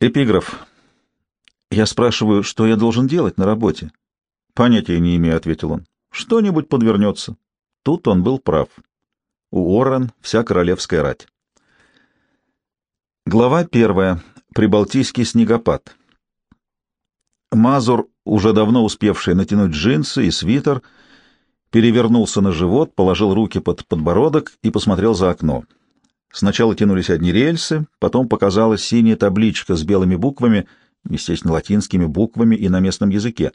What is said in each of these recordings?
Эпиграф. Я спрашиваю, что я должен делать на работе. Понятия не имею, — ответил он. Что-нибудь подвернется. Тут он был прав. У Уоррен вся королевская рать. Глава первая. Прибалтийский снегопад. Мазур, уже давно успевший натянуть джинсы и свитер, перевернулся на живот, положил руки под подбородок и посмотрел за окно. Сначала тянулись одни рельсы, потом показалась синяя табличка с белыми буквами, естественно, латинскими буквами и на местном языке.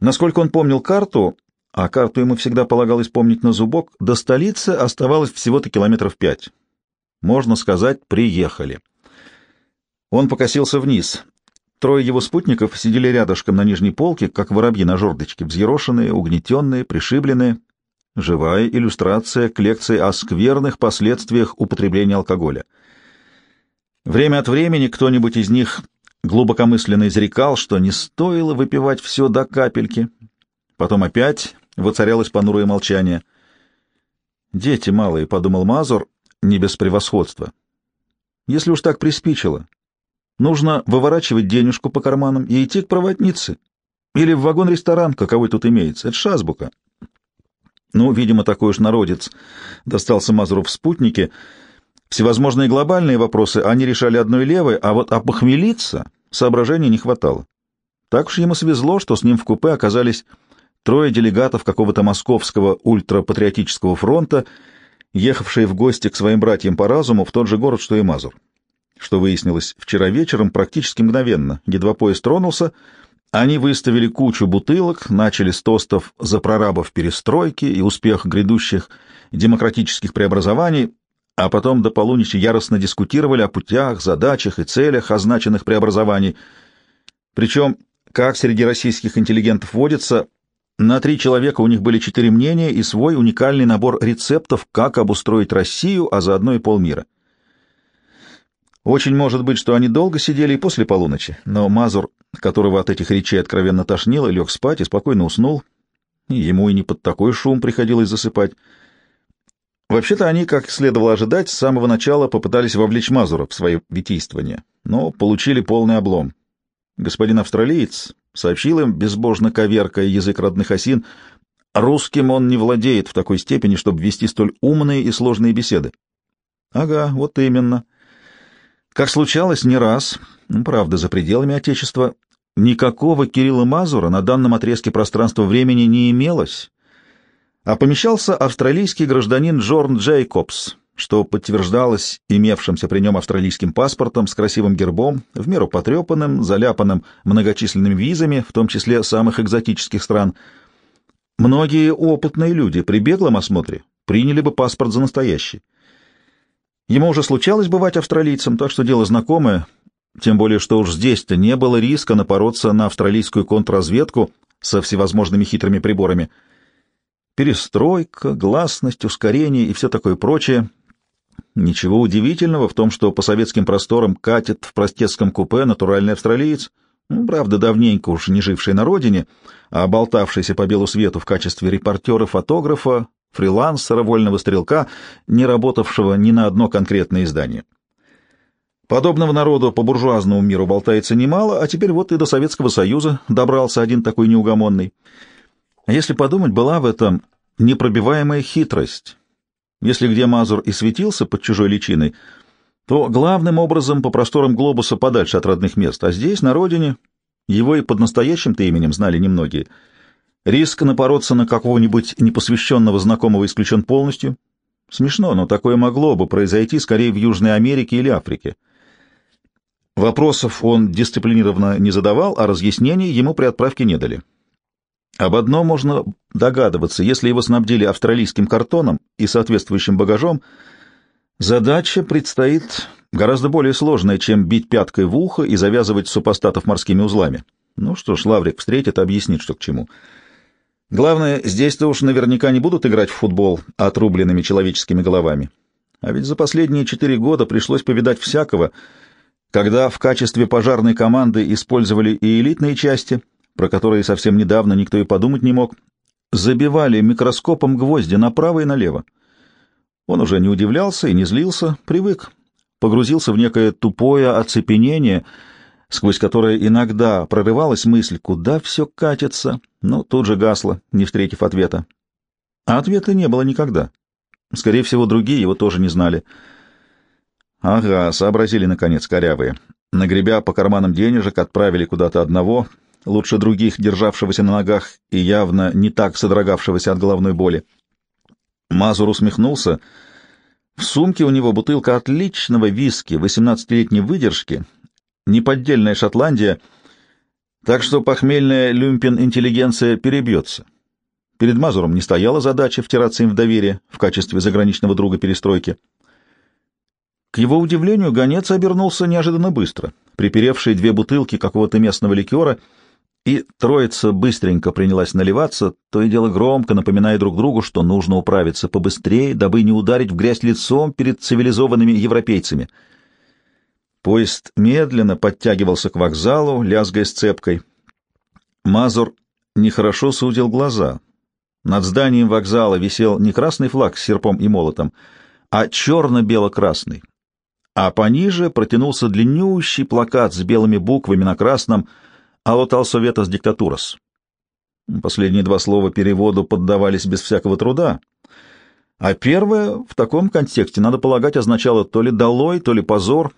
Насколько он помнил карту, а карту ему всегда полагалось помнить на зубок, до столицы оставалось всего-то километров пять. Можно сказать, приехали. Он покосился вниз. Трое его спутников сидели рядышком на нижней полке, как воробьи на жердочке, взъерошенные, угнетенные, пришибленные. Живая иллюстрация к лекции о скверных последствиях употребления алкоголя. Время от времени кто-нибудь из них глубокомысленно изрекал, что не стоило выпивать все до капельки. Потом опять воцарялось понурое молчание. «Дети малые», — подумал Мазур, не без превосходства. «Если уж так приспичило, нужно выворачивать денежку по карманам и идти к проводнице. Или в вагон-ресторан, каковой тут имеется. Это шазбука». Ну, видимо, такой уж народец достался Мазуру в спутнике. Всевозможные глобальные вопросы они решали одной левой, а вот опохмелиться соображений не хватало. Так уж ему свезло, что с ним в купе оказались трое делегатов какого-то московского ультрапатриотического фронта, ехавшие в гости к своим братьям по разуму в тот же город, что и Мазур. Что выяснилось вчера вечером практически мгновенно. Едва поезд тронулся, они выставили кучу бутылок, начали с тостов за прорабов перестройки и успех грядущих демократических преобразований, а потом до полуночи яростно дискутировали о путях, задачах и целях означенных преобразований. Причем, как среди российских интеллигентов водится, на три человека у них были четыре мнения и свой уникальный набор рецептов, как обустроить Россию, а заодно и полмира. Очень может быть, что они долго сидели и после полуночи, но Мазур, которого от этих речей откровенно тошнило, лег спать и спокойно уснул. Ему и не под такой шум приходилось засыпать. Вообще-то они, как следовало ожидать, с самого начала попытались вовлечь Мазура в свое витийствование, но получили полный облом. Господин австралиец сообщил им, безбожно коверкая язык родных осин, русским он не владеет в такой степени, чтобы вести столь умные и сложные беседы. Ага, вот именно. Как случалось не раз, ну, правда, за пределами Отечества, никакого Кирилла Мазура на данном отрезке пространства-времени не имелось, а помещался австралийский гражданин Джорн Джейкобс, что подтверждалось имевшимся при нем австралийским паспортом с красивым гербом, в меру потрепанным, заляпанным многочисленными визами, в том числе самых экзотических стран. Многие опытные люди при беглом осмотре приняли бы паспорт за настоящий. Ему уже случалось бывать австралийцем, так что дело знакомое, тем более что уж здесь-то не было риска напороться на австралийскую контрразведку со всевозможными хитрыми приборами. Перестройка, гласность, ускорение и все такое прочее. Ничего удивительного в том, что по советским просторам катит в простецком купе натуральный австралиец, ну, правда, давненько уж не живший на родине, а болтавшийся по белу свету в качестве репортера-фотографа фрилансера, вольного стрелка, не работавшего ни на одно конкретное издание. Подобного народу по буржуазному миру болтается немало, а теперь вот и до Советского Союза добрался один такой неугомонный. А если подумать, была в этом непробиваемая хитрость. Если где Мазур и светился под чужой личиной, то главным образом по просторам глобуса подальше от родных мест, а здесь, на родине, его и под настоящим-то именем знали немногие — Риск напороться на какого-нибудь непосвященного знакомого исключен полностью. Смешно, но такое могло бы произойти скорее в Южной Америке или Африке. Вопросов он дисциплинированно не задавал, а разъяснений ему при отправке не дали. Об одном можно догадываться, если его снабдили австралийским картоном и соответствующим багажом, задача предстоит гораздо более сложная, чем бить пяткой в ухо и завязывать супостатов морскими узлами. Ну что ж, Лаврик встретит объяснит, что к чему. Главное, здесь-то уж наверняка не будут играть в футбол отрубленными человеческими головами. А ведь за последние четыре года пришлось повидать всякого, когда в качестве пожарной команды использовали и элитные части, про которые совсем недавно никто и подумать не мог, забивали микроскопом гвозди направо и налево. Он уже не удивлялся и не злился, привык. погрузился в некое тупое оцепенение, сквозь которое иногда прорывалась мысль, куда все катится, но тут же гасло, не встретив ответа. А ответа не было никогда. Скорее всего, другие его тоже не знали. Ага, сообразили, наконец, корявые. Нагребя по карманам денежек, отправили куда-то одного, лучше других, державшегося на ногах и явно не так содрогавшегося от головной боли. Мазур усмехнулся. В сумке у него бутылка отличного виски 18-летней выдержки, неподдельная Шотландия, так что похмельная люмпин-интеллигенция перебьется. Перед Мазуром не стояла задача втираться им в доверие в качестве заграничного друга перестройки. К его удивлению, гонец обернулся неожиданно быстро, приперевший две бутылки какого-то местного ликера, и троица быстренько принялась наливаться, то и дело громко напоминая друг другу, что нужно управиться побыстрее, дабы не ударить в грязь лицом перед цивилизованными европейцами. Поезд медленно подтягивался к вокзалу, лязгая сцепкой. Мазур нехорошо судил глаза. Над зданием вокзала висел не красный флаг с серпом и молотом, а черно-бело-красный — а пониже протянулся длиннющий плакат с белыми буквами на красном «Алотал Советас Диктатурас». Последние два слова переводу поддавались без всякого труда, а первое в таком контексте, надо полагать, означало то ли «долой», то ли «позор».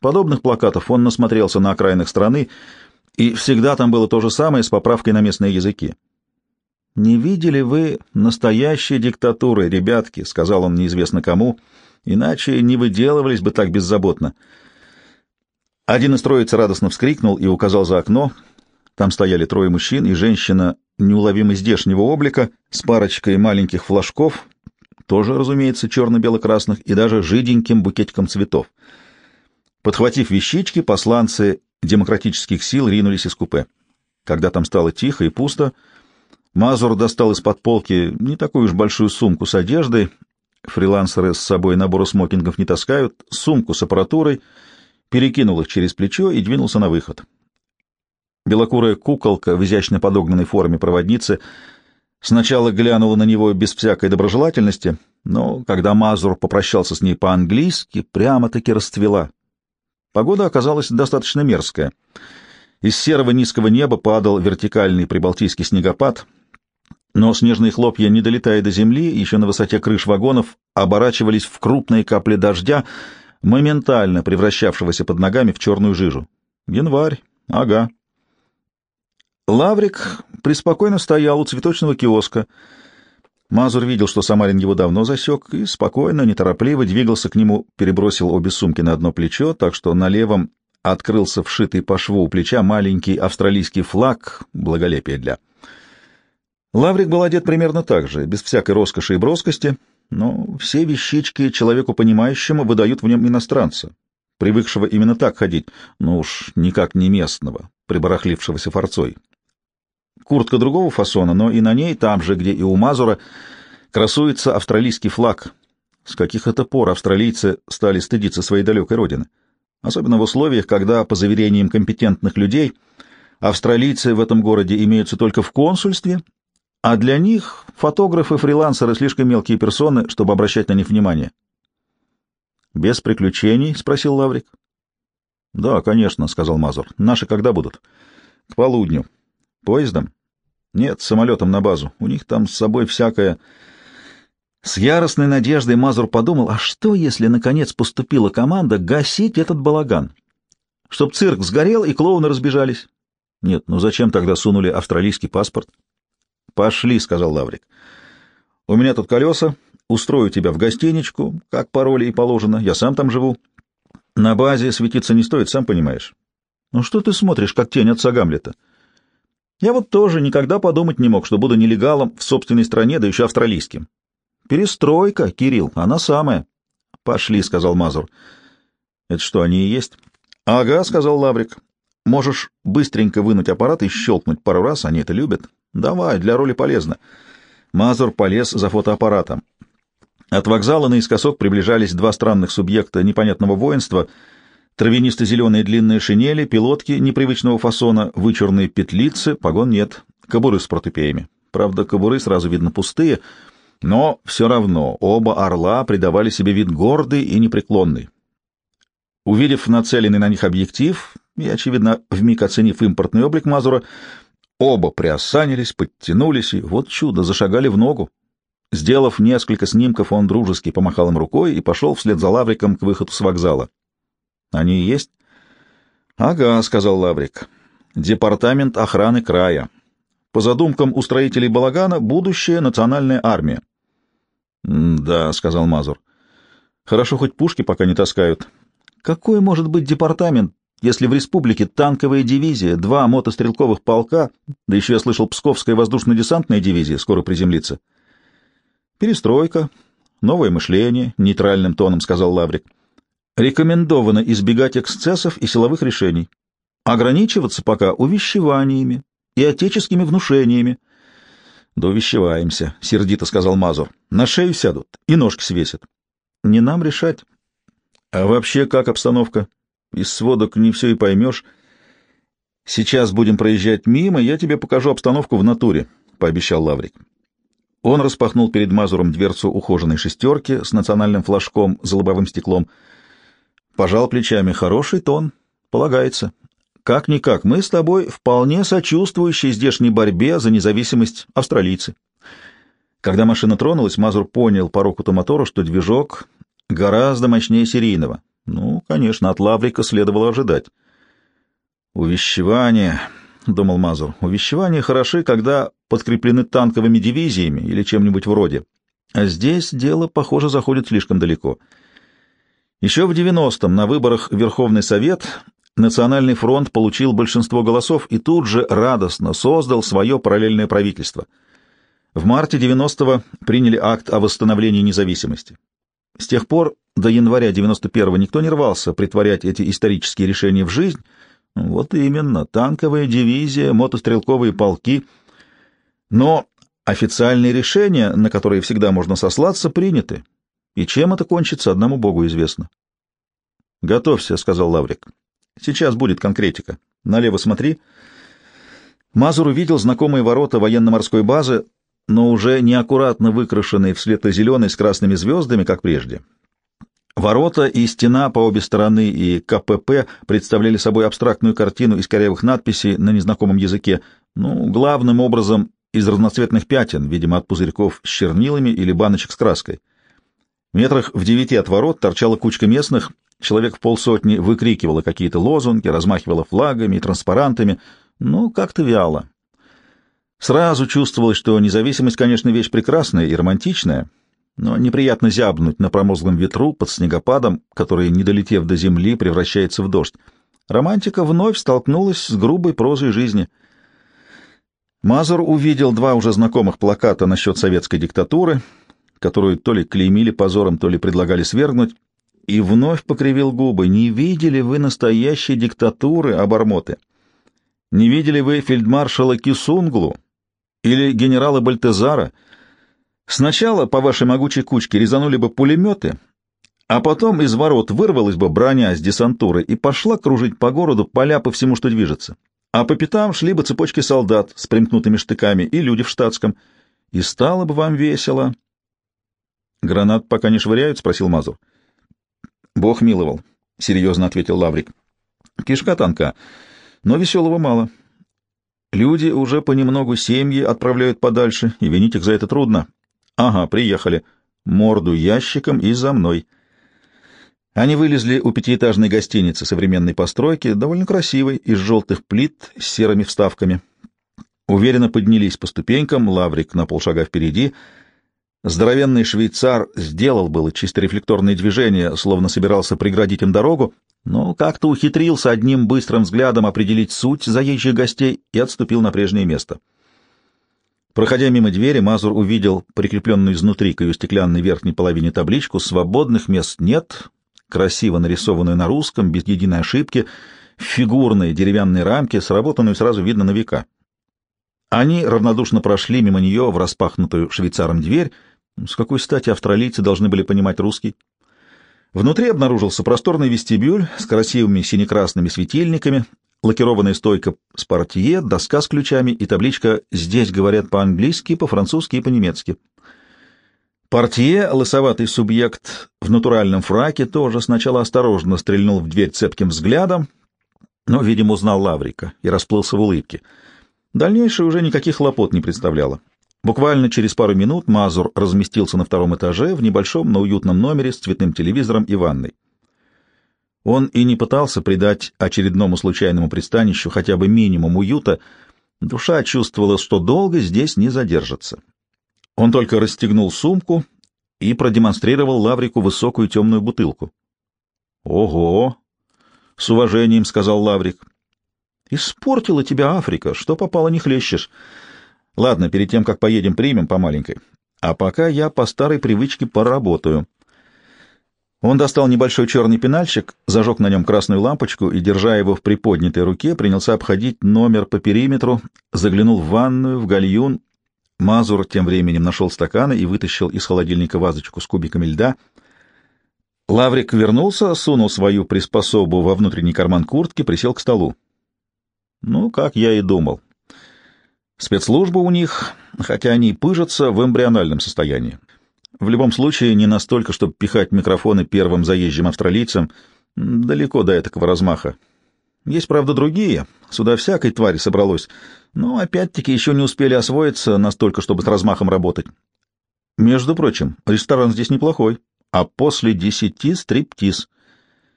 Подобных плакатов он насмотрелся на окраинах страны, и всегда там было то же самое с поправкой на местные языки. «Не видели вы настоящей диктатуры, ребятки?» — сказал он неизвестно кому — иначе не выделывались бы так беззаботно. Один из троицы радостно вскрикнул и указал за окно. Там стояли трое мужчин и женщина неуловимо здешнего облика с парочкой маленьких флажков, тоже, разумеется, черно-бело-красных, и даже жиденьким букетиком цветов. Подхватив вещички, посланцы демократических сил ринулись из купе. Когда там стало тихо и пусто, Мазур достал из-под полки не такую уж большую сумку с одеждой Фрилансеры с собой набору смокингов не таскают, сумку с аппаратурой, перекинул их через плечо и двинулся на выход. Белокурая куколка в изящно подогнанной форме проводницы сначала глянула на него без всякой доброжелательности, но когда Мазур попрощался с ней по-английски, прямо-таки расцвела. Погода оказалась достаточно мерзкая. Из серого низкого неба падал вертикальный прибалтийский снегопад — но снежные хлопья, не долетая до земли, еще на высоте крыш вагонов, оборачивались в крупные капли дождя, моментально превращавшегося под ногами в черную жижу. Январь, ага. Лаврик преспокойно стоял у цветочного киоска. Мазур видел, что Самарин его давно засек, и спокойно, неторопливо двигался к нему, перебросил обе сумки на одно плечо, так что на левом открылся вшитый по шву у плеча маленький австралийский флаг, благолепие для Лаврик был одет примерно так же, без всякой роскоши и броскости, но все вещички человеку понимающему выдают в нем иностранца, привыкшего именно так ходить, но уж никак не местного, прибарахлившегося форцой. Куртка другого фасона, но и на ней, там же, где и у Мазура, красуется австралийский флаг. С каких это пор австралийцы стали стыдиться своей далекой родины? Особенно в условиях, когда, по заверениям компетентных людей, австралийцы в этом городе имеются только в консульстве а для них фотографы-фрилансеры слишком мелкие персоны, чтобы обращать на них внимание. «Без приключений?» — спросил Лаврик. «Да, конечно», — сказал Мазур. «Наши когда будут?» «К полудню». «Поездом?» «Нет, самолетом на базу. У них там с собой всякое...» С яростной надеждой Мазур подумал, а что, если наконец поступила команда гасить этот балаган? Чтоб цирк сгорел и клоуны разбежались. Нет, ну зачем тогда сунули австралийский паспорт? «Пошли», — сказал Лаврик. «У меня тут колеса. Устрою тебя в гостиничку, как по роли и положено. Я сам там живу. На базе светиться не стоит, сам понимаешь». «Ну что ты смотришь, как тень отца Гамлета?» «Я вот тоже никогда подумать не мог, что буду нелегалом в собственной стране, да еще австралийским». «Перестройка, Кирилл, она самая». «Пошли», — сказал Мазур. «Это что, они и есть?» «Ага», — сказал Лаврик. «Можешь быстренько вынуть аппарат и щелкнуть пару раз, они это любят. Давай, для роли полезно. Мазур полез за фотоаппаратом. От вокзала наискосок приближались два странных субъекта непонятного воинства, травянисто-зеленые длинные шинели, пилотки непривычного фасона, вычурные петлицы, погон нет, кобуры с протупеями. Правда, кобуры сразу видно пустые, но все равно оба орла придавали себе вид гордый и непреклонный. Увидев нацеленный на них объектив и, очевидно, вмиг оценив импортный облик Мазура, оба приосанились, подтянулись и, вот чудо, зашагали в ногу. Сделав несколько снимков, он дружески помахал им рукой и пошел вслед за Лавриком к выходу с вокзала. «Они есть?» «Ага», — сказал Лаврик. «Департамент охраны края. По задумкам у строителей балагана, будущая национальная армия». «Да», — сказал Мазур. «Хорошо, хоть пушки пока не таскают». «Какой может быть департамент, если в республике танковая дивизия, два мотострелковых полка, да еще я слышал, Псковская воздушно-десантная дивизия скоро приземлится?» «Перестройка, новое мышление», — нейтральным тоном сказал Лаврик. «Рекомендовано избегать эксцессов и силовых решений. Ограничиваться пока увещеваниями и отеческими внушениями». «Да увещеваемся», — сердито сказал Мазур. «На шею сядут и ножки свесят». «Не нам решать». «А вообще как обстановка? Из сводок не все и поймешь». «Сейчас будем проезжать мимо, я тебе покажу обстановку в натуре», — пообещал Лаврик. Он распахнул перед Мазуром дверцу ухоженной шестерки с национальным флажком за лобовым стеклом. Пожал плечами. Хороший тон. Полагается. Как-никак, мы с тобой вполне сочувствующие здешней борьбе за независимость австралийцы. Когда машина тронулась, Мазур понял по рокоту мотора, что движок гораздо мощнее серийного. Ну, конечно, от Лаврика следовало ожидать. Увещевание, — думал Мазур, — увещевания хороши, когда подкреплены танковыми дивизиями или чем-нибудь вроде. А здесь дело, похоже, заходит слишком далеко. Еще в 90-м на выборах Верховный Совет Национальный фронт получил большинство голосов и тут же радостно создал свое параллельное правительство. В марте 90-го приняли акт о восстановлении независимости. С тех пор до января 91-го никто не рвался притворять эти исторические решения в жизнь. Вот именно, танковая дивизия, мотострелковые полки — но официальные решения, на которые всегда можно сослаться, приняты. И чем это кончится, одному Богу известно. «Готовься», — сказал Лаврик. «Сейчас будет конкретика. Налево смотри». Мазур увидел знакомые ворота военно-морской базы, но уже неаккуратно выкрашенные в светло-зеленый с красными звездами, как прежде. Ворота и стена по обе стороны и КПП представляли собой абстрактную картину из корявых надписей на незнакомом языке, ну, главным образом из разноцветных пятен, видимо, от пузырьков с чернилами или баночек с краской. Метрах в девяти от ворот торчала кучка местных, человек в полсотни выкрикивала какие-то лозунги, размахивала флагами и транспарантами, но как-то вяло. Сразу чувствовалось, что независимость, конечно, вещь прекрасная и романтичная, но неприятно зябнуть на промозглом ветру под снегопадом, который, не долетев до земли, превращается в дождь. Романтика вновь столкнулась с грубой прозой жизни — Мазур увидел два уже знакомых плаката насчет советской диктатуры, которую то ли клеймили позором, то ли предлагали свергнуть, и вновь покривил губы. «Не видели вы настоящей диктатуры, обормоты? Не видели вы фельдмаршала Кисунглу или генерала Бальтезара? Сначала по вашей могучей кучке резанули бы пулеметы, а потом из ворот вырвалась бы броня с десантуры и пошла кружить по городу поля по всему, что движется а по пятам шли бы цепочки солдат с примкнутыми штыками и люди в штатском. И стало бы вам весело. — Гранат пока не швыряют? — спросил Мазур. — Бог миловал, — серьезно ответил Лаврик. — Кишка танка, но веселого мало. Люди уже понемногу семьи отправляют подальше, и винить их за это трудно. Ага, приехали. Морду ящиком и за мной. — они вылезли у пятиэтажной гостиницы современной постройки, довольно красивой, из желтых плит с серыми вставками. Уверенно поднялись по ступенькам, лаврик на полшага впереди. Здоровенный швейцар сделал было чисто рефлекторные движения, словно собирался преградить им дорогу, но как-то ухитрился одним быстрым взглядом определить суть заезжих гостей и отступил на прежнее место. Проходя мимо двери, Мазур увидел прикрепленную изнутри к ее стеклянной верхней половине табличку «Свободных мест нет, красиво нарисованную на русском, без единой ошибки, в фигурной деревянной рамке, сработанную сразу видно на века. Они равнодушно прошли мимо нее в распахнутую швейцаром дверь. С какой стати австралийцы должны были понимать русский? Внутри обнаружился просторный вестибюль с красивыми синекрасными светильниками, лакированная стойка с портье, доска с ключами и табличка «Здесь говорят по-английски, по-французски и по-немецки». Портье, лысоватый субъект в натуральном фраке, тоже сначала осторожно стрельнул в дверь цепким взглядом, но, видимо, узнал Лаврика и расплылся в улыбке. Дальнейшее уже никаких хлопот не представляло. Буквально через пару минут Мазур разместился на втором этаже в небольшом, но уютном номере с цветным телевизором и ванной. Он и не пытался придать очередному случайному пристанищу хотя бы минимум уюта, душа чувствовала, что долго здесь не задержится. Он только расстегнул сумку и продемонстрировал Лаврику высокую темную бутылку. «Ого!» — с уважением сказал Лаврик. «Испортила тебя Африка, что попало не хлещешь. Ладно, перед тем, как поедем, примем по маленькой. А пока я по старой привычке поработаю». Он достал небольшой черный пенальчик, зажег на нем красную лампочку и, держа его в приподнятой руке, принялся обходить номер по периметру, заглянул в ванную, в гальюн Мазур тем временем нашел стаканы и вытащил из холодильника вазочку с кубиками льда. Лаврик вернулся, сунул свою приспособу во внутренний карман куртки, присел к столу. Ну, как я и думал. Спецслужбы у них, хотя они и пыжатся, в эмбриональном состоянии. В любом случае, не настолько, чтобы пихать микрофоны первым заезжим австралийцам, далеко до этого размаха. Есть, правда, другие. Сюда всякой твари собралось. Но, опять-таки, еще не успели освоиться настолько, чтобы с размахом работать. Между прочим, ресторан здесь неплохой. А после десяти стриптиз.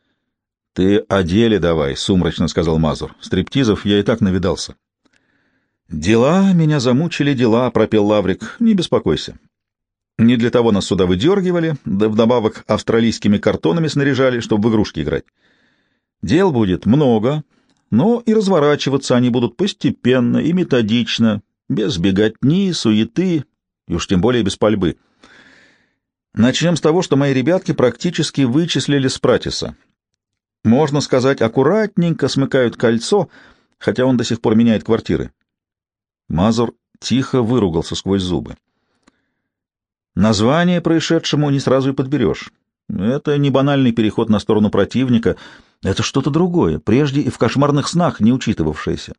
— Ты о деле давай, — сумрачно сказал Мазур. — Стриптизов я и так навидался. — Дела меня замучили, дела, — пропел Лаврик. — Не беспокойся. Не для того нас сюда выдергивали, да вдобавок австралийскими картонами снаряжали, чтобы в игрушки играть. Дел будет много, но и разворачиваться они будут постепенно и методично, без беготни, суеты и уж тем более без пальбы. Начнем с того, что мои ребятки практически вычислили Спратиса. Можно сказать, аккуратненько смыкают кольцо, хотя он до сих пор меняет квартиры. Мазур тихо выругался сквозь зубы. Название происшедшему не сразу и подберешь. Это не банальный переход на сторону противника — это что-то другое, прежде и в кошмарных снах не учитывавшееся.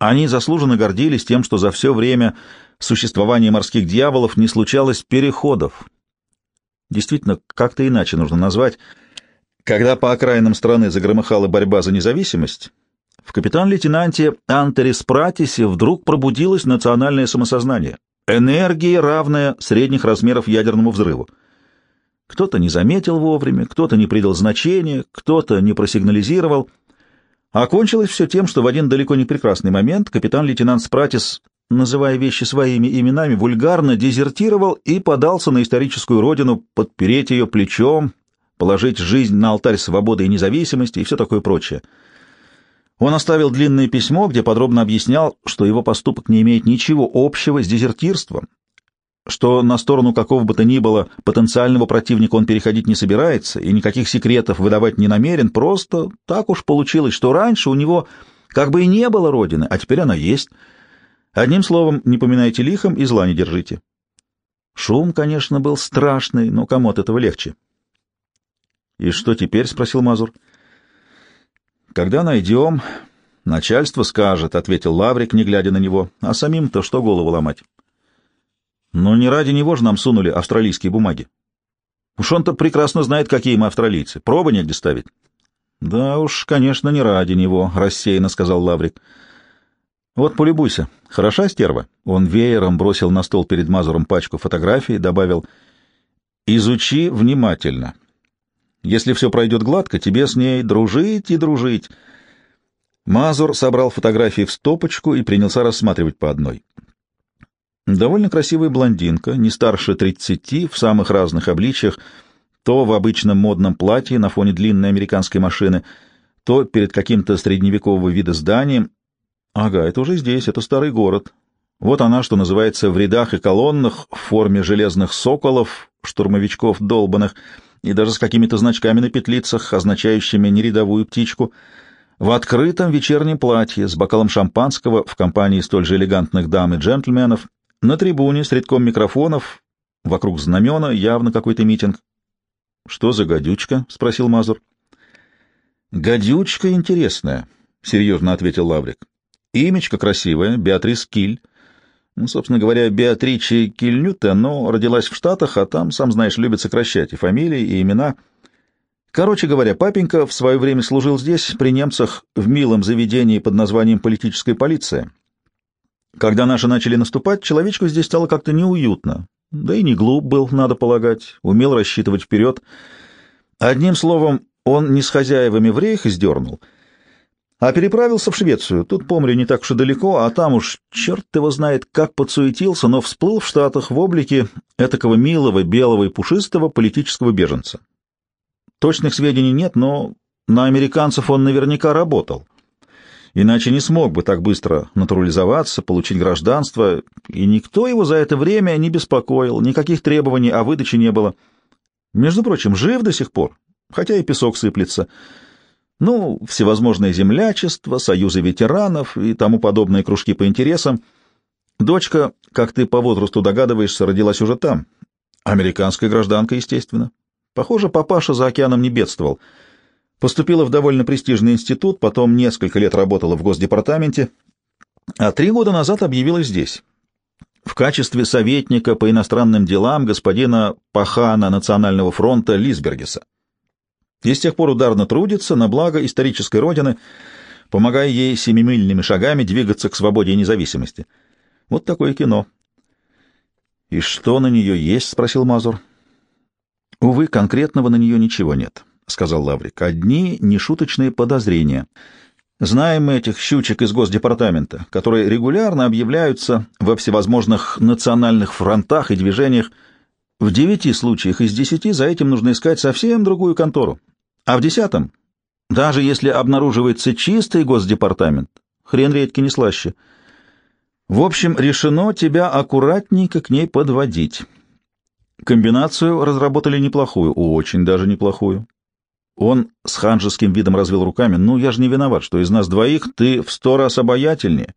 Они заслуженно гордились тем, что за все время существования морских дьяволов не случалось переходов. Действительно, как-то иначе нужно назвать. Когда по окраинам страны загромыхала борьба за независимость, в капитан-лейтенанте Антерис Пратисе вдруг пробудилось национальное самосознание. Энергия, равная средних размеров ядерному взрыву. Кто-то не заметил вовремя, кто-то не придал значения, кто-то не просигнализировал. Окончилось все тем, что в один далеко не прекрасный момент капитан-лейтенант Спратис, называя вещи своими именами, вульгарно дезертировал и подался на историческую родину подпереть ее плечом, положить жизнь на алтарь свободы и независимости и все такое прочее. Он оставил длинное письмо, где подробно объяснял, что его поступок не имеет ничего общего с дезертирством, что на сторону какого бы то ни было потенциального противника он переходить не собирается и никаких секретов выдавать не намерен, просто так уж получилось, что раньше у него как бы и не было родины, а теперь она есть. Одним словом, не поминайте лихом и зла не держите. Шум, конечно, был страшный, но кому от этого легче? — И что теперь? — спросил Мазур. — Когда найдем, начальство скажет, — ответил Лаврик, не глядя на него. — А самим-то что голову ломать? Но не ради него же нам сунули австралийские бумаги. Уж он-то прекрасно знает, какие мы австралийцы. Пробы негде ставить. — Да уж, конечно, не ради него, — рассеянно сказал Лаврик. — Вот полюбуйся. Хороша стерва? Он веером бросил на стол перед Мазуром пачку фотографий, добавил «Изучи внимательно. Если все пройдет гладко, тебе с ней дружить и дружить». Мазур собрал фотографии в стопочку и принялся рассматривать по одной. Довольно красивая блондинка, не старше тридцати, в самых разных обличиях, то в обычном модном платье на фоне длинной американской машины, то перед каким-то средневекового вида зданием. Ага, это уже здесь, это старый город. Вот она, что называется, в рядах и колоннах, в форме железных соколов, штурмовичков долбанных, и даже с какими-то значками на петлицах, означающими нерядовую птичку, в открытом вечернем платье с бокалом шампанского в компании столь же элегантных дам и джентльменов, на трибуне с рядком микрофонов, вокруг знамена, явно какой-то митинг. — Что за гадючка? — спросил Мазур. — Гадючка интересная, — серьезно ответил Лаврик. — Имечко красивое, Беатрис Киль. Ну, собственно говоря, Беатриче Кильнюте, но родилась в Штатах, а там, сам знаешь, любят сокращать и фамилии, и имена. Короче говоря, папенька в свое время служил здесь, при немцах, в милом заведении под названием «Политическая полиция». Когда наши начали наступать, человечку здесь стало как-то неуютно. Да и не глуп был, надо полагать, умел рассчитывать вперед. Одним словом, он не с хозяевами в рейх издернул — а переправился в Швецию. Тут, помню, не так уж и далеко, а там уж черт его знает, как подсуетился, но всплыл в Штатах в облике этакого милого, белого и пушистого политического беженца. Точных сведений нет, но на американцев он наверняка работал. Иначе не смог бы так быстро натурализоваться, получить гражданство, и никто его за это время не беспокоил, никаких требований о выдаче не было. Между прочим, жив до сих пор, хотя и песок сыплется — ну, всевозможные землячества, союзы ветеранов и тому подобные кружки по интересам. Дочка, как ты по возрасту догадываешься, родилась уже там. Американская гражданка, естественно. Похоже, папаша за океаном не бедствовал. Поступила в довольно престижный институт, потом несколько лет работала в Госдепартаменте, а три года назад объявилась здесь. В качестве советника по иностранным делам господина Пахана Национального фронта Лисбергеса и с тех пор ударно трудится на благо исторической родины, помогая ей семимильными шагами двигаться к свободе и независимости. Вот такое кино. — И что на нее есть? — спросил Мазур. — Увы, конкретного на нее ничего нет, — сказал Лаврик. — Одни нешуточные подозрения. Знаем мы этих щучек из Госдепартамента, которые регулярно объявляются во всевозможных национальных фронтах и движениях. В девяти случаях из десяти за этим нужно искать совсем другую контору, а в десятом, даже если обнаруживается чистый госдепартамент, хрен редьки не слаще. В общем, решено тебя аккуратненько к ней подводить. Комбинацию разработали неплохую, очень даже неплохую. Он с ханжеским видом развел руками. «Ну, я же не виноват, что из нас двоих ты в сто раз обаятельнее,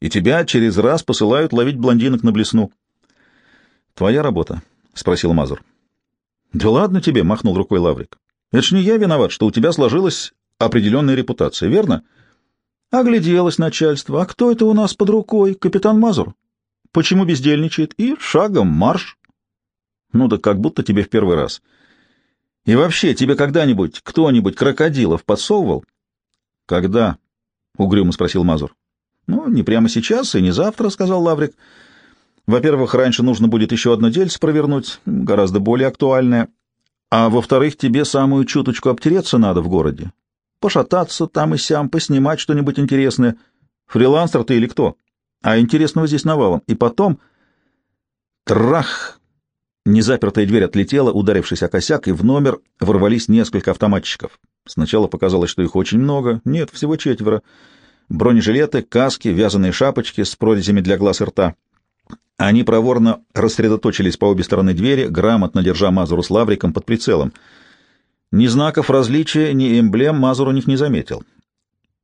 и тебя через раз посылают ловить блондинок на блесну». «Твоя работа?» — спросил Мазур. «Да ладно тебе», — махнул рукой Лаврик. Это ж не я виноват, что у тебя сложилась определенная репутация, верно? Огляделось начальство. А кто это у нас под рукой? Капитан Мазур. Почему бездельничает? И шагом марш. Ну да как будто тебе в первый раз. И вообще, тебе когда-нибудь кто-нибудь крокодилов подсовывал? Когда? Угрюмо спросил Мазур. Ну, не прямо сейчас и не завтра, сказал Лаврик. Во-первых, раньше нужно будет еще одно дельце провернуть, гораздо более актуальное. А во-вторых, тебе самую чуточку обтереться надо в городе. Пошататься там и сям, поснимать что-нибудь интересное. Фрилансер ты или кто? А интересного здесь навалом. И потом... Трах! Незапертая дверь отлетела, ударившись о косяк, и в номер ворвались несколько автоматчиков. Сначала показалось, что их очень много. Нет, всего четверо. Бронежилеты, каски, вязаные шапочки с прорезями для глаз и рта — они проворно рассредоточились по обе стороны двери, грамотно держа Мазуру с Лавриком под прицелом. Ни знаков различия, ни эмблем Мазур у них не заметил.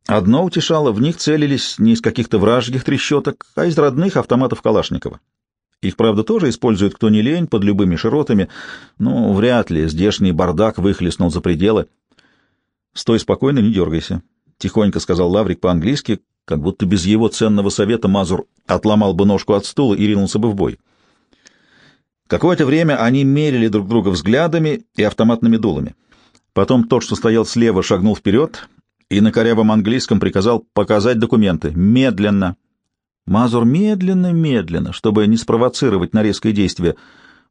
Одно утешало, в них целились не из каких-то вражеских трещоток, а из родных автоматов Калашникова. Их, правда, тоже используют кто не лень, под любыми широтами, но вряд ли здешний бардак выхлестнул за пределы. «Стой спокойно, не дергайся», — тихонько сказал Лаврик по-английски, как будто без его ценного совета Мазур отломал бы ножку от стула и ринулся бы в бой. Какое-то время они мерили друг друга взглядами и автоматными дулами. Потом тот, что стоял слева, шагнул вперед и на корявом английском приказал показать документы. Медленно. Мазур медленно-медленно, чтобы не спровоцировать на резкое действие,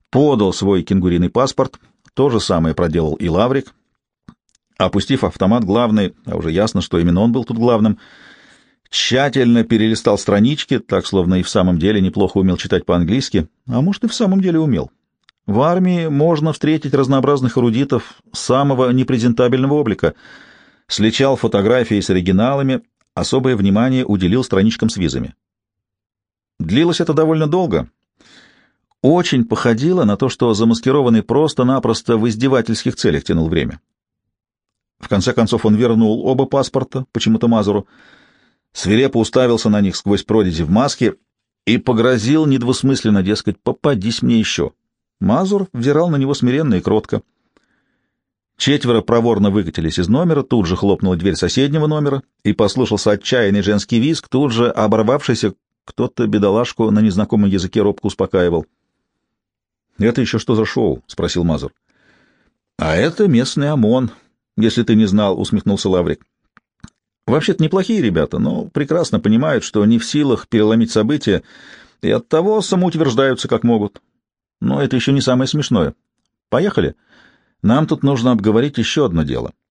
подал свой кенгуриный паспорт. То же самое проделал и Лаврик. Опустив автомат, главный, а уже ясно, что именно он был тут главным, — тщательно перелистал странички, так словно и в самом деле неплохо умел читать по-английски, а может и в самом деле умел. В армии можно встретить разнообразных эрудитов самого непрезентабельного облика. Сличал фотографии с оригиналами, особое внимание уделил страничкам с визами. Длилось это довольно долго. Очень походило на то, что замаскированный просто-напросто в издевательских целях тянул время. В конце концов он вернул оба паспорта, почему-то Мазуру, свирепо уставился на них сквозь прорези в маске и погрозил недвусмысленно, дескать, «попадись мне еще». Мазур взирал на него смиренно и кротко. Четверо проворно выкатились из номера, тут же хлопнула дверь соседнего номера, и послушался отчаянный женский визг, тут же оборвавшийся Кто-то бедолашку на незнакомом языке робко успокаивал. «Это еще что за шоу?» — спросил Мазур. «А это местный ОМОН, если ты не знал», — усмехнулся Лаврик. «Вообще-то неплохие ребята, но прекрасно понимают, что не в силах переломить события, и оттого самоутверждаются как могут. Но это еще не самое смешное. Поехали. Нам тут нужно обговорить еще одно дело».